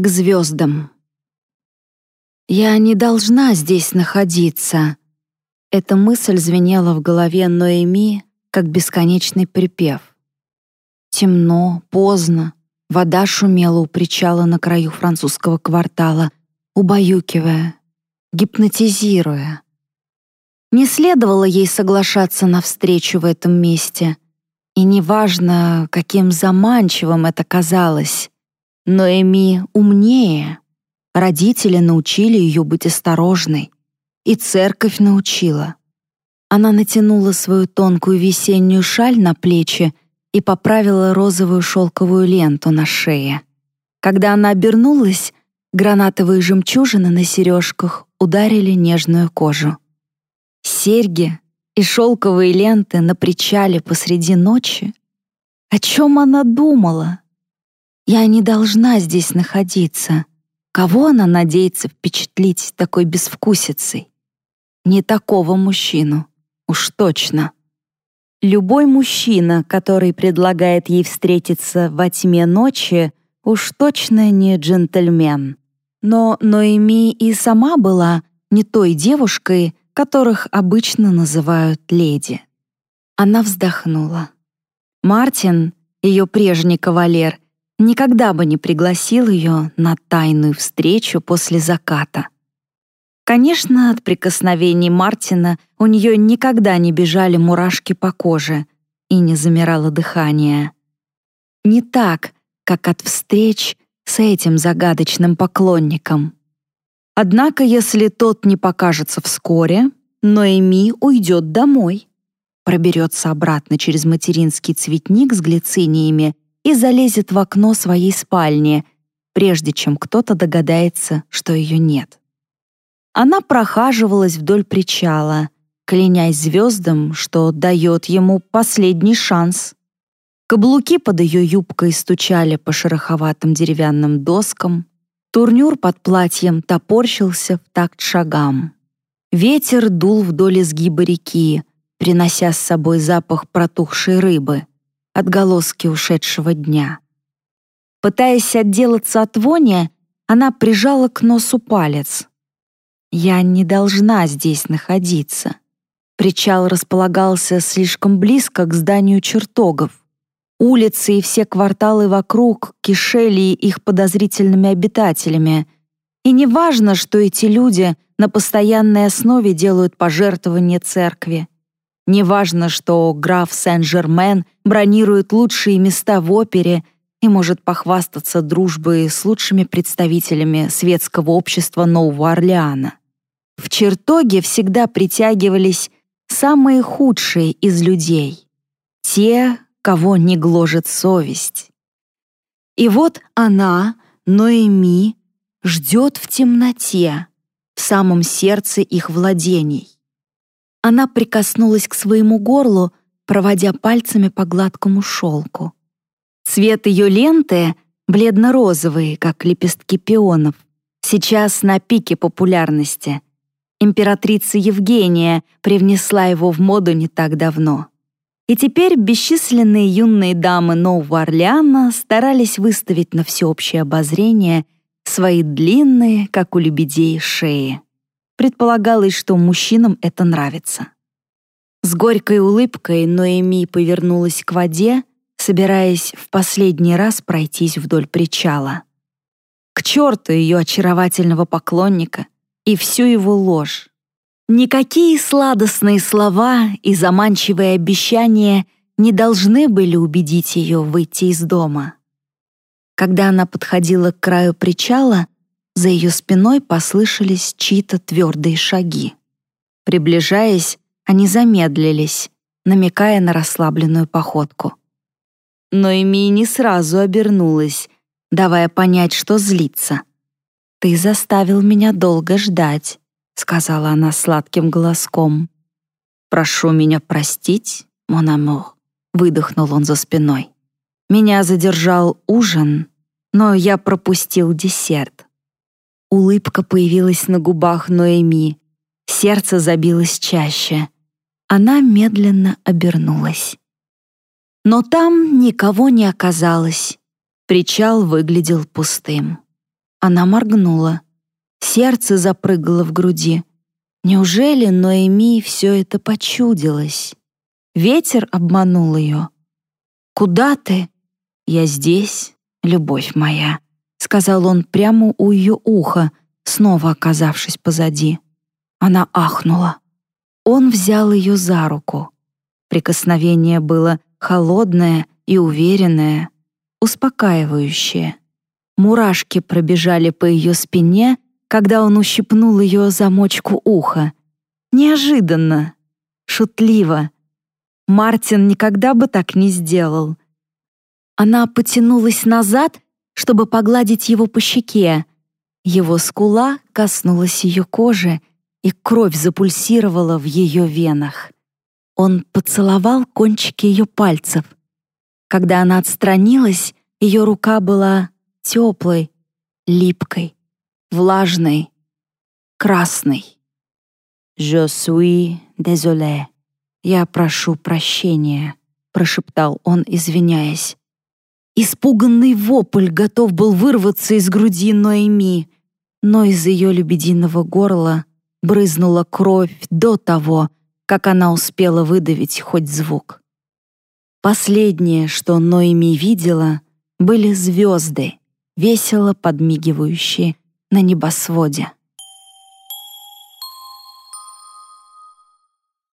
к звездам. «Я не должна здесь находиться». Эта мысль звенела в голове Ноэми, как бесконечный припев. Темно, поздно, вода шумела у причала на краю французского квартала, убаюкивая, гипнотизируя. Не следовало ей соглашаться на встречу в этом месте. И неважно, каким заманчивым это казалось, но Эми умнее. Родители научили ее быть осторожной. И церковь научила. Она натянула свою тонкую весеннюю шаль на плечи и поправила розовую шелковую ленту на шее. Когда она обернулась, гранатовые жемчужины на сережках ударили нежную кожу. Серьги и шелковые ленты на причале посреди ночи. О чем она думала? Я не должна здесь находиться. Кого она надеется впечатлить такой безвкусицей? Не такого мужчину, уж точно. Любой мужчина, который предлагает ей встретиться во тьме ночи, уж точно не джентльмен. Но Ноэми и сама была не той девушкой, которых обычно называют леди. Она вздохнула. Мартин, ее прежний кавалер, никогда бы не пригласил ее на тайную встречу после заката. Конечно, от прикосновений Мартина у нее никогда не бежали мурашки по коже и не замирало дыхание. Не так, как от встреч с этим загадочным поклонником. Однако, если тот не покажется вскоре, Ноэми уйдет домой, проберется обратно через материнский цветник с глициниями и залезет в окно своей спальни, прежде чем кто-то догадается, что ее нет. Она прохаживалась вдоль причала, клянясь звездам, что дает ему последний шанс. Каблуки под ее юбкой стучали по шероховатым деревянным доскам, турнюр под платьем топорщился в такт шагам. Ветер дул вдоль изгиба реки, принося с собой запах протухшей рыбы, отголоски ушедшего дня. Пытаясь отделаться от вони, она прижала к носу палец. «Я не должна здесь находиться». Причал располагался слишком близко к зданию чертогов. Улицы и все кварталы вокруг кишели их подозрительными обитателями. И не важно, что эти люди на постоянной основе делают пожертвования церкви. Неважно, что граф Сен-Жермен бронирует лучшие места в опере и может похвастаться дружбой с лучшими представителями светского общества Нового Орлеана. В чертоге всегда притягивались самые худшие из людей. Те, кого не гложет совесть. И вот она, Ноэми, ждет в темноте, в самом сердце их владений. Она прикоснулась к своему горлу, проводя пальцами по гладкому шелку. Цвет ее ленты — бледно-розовый, как лепестки пионов, сейчас на пике популярности. Императрица Евгения привнесла его в моду не так давно. И теперь бесчисленные юные дамы Нового Орлеана старались выставить на всеобщее обозрение свои длинные, как у лебедей, шеи. Предполагалось, что мужчинам это нравится. С горькой улыбкой Ноэми повернулась к воде, собираясь в последний раз пройтись вдоль причала. К черту ее очаровательного поклонника и всю его ложь. Никакие сладостные слова и заманчивые обещания не должны были убедить ее выйти из дома. Когда она подходила к краю причала, за ее спиной послышались чьи-то твердые шаги. Приближаясь, они замедлились, намекая на расслабленную походку. Но Эми не сразу обернулась, давая понять, что злится. «Ты заставил меня долго ждать», — сказала она сладким голоском. «Прошу меня простить, мон амур», — выдохнул он за спиной. «Меня задержал ужин, но я пропустил десерт». Улыбка появилась на губах Ноэми. Сердце забилось чаще. Она медленно обернулась. Но там никого не оказалось. Причал выглядел пустым. Она моргнула. Сердце запрыгало в груди. Неужели Ноэми все это почудилось? Ветер обманул ее. «Куда ты?» «Я здесь, любовь моя», — сказал он прямо у ее уха, снова оказавшись позади. Она ахнула. Он взял ее за руку. Прикосновение было холодное и уверенное, успокаивающее. Мурашки пробежали по ее спине, когда он ущипнул ее замочку уха. Неожиданно, шутливо. Мартин никогда бы так не сделал. Она потянулась назад, чтобы погладить его по щеке. Его скула коснулась ее кожи, и кровь запульсировала в ее венах. Он поцеловал кончики ее пальцев. Когда она отстранилась, ее рука была теплой, липкой, влажной, красной. «Je suis désolé. Я прошу прощения», — прошептал он, извиняясь. Испуганный вопль готов был вырваться из груди Ноэми, но из ее лебединого горла брызнула кровь до того, как она успела выдавить хоть звук. Последнее, что Ноэми видела, были звезды, весело подмигивающие на небосводе.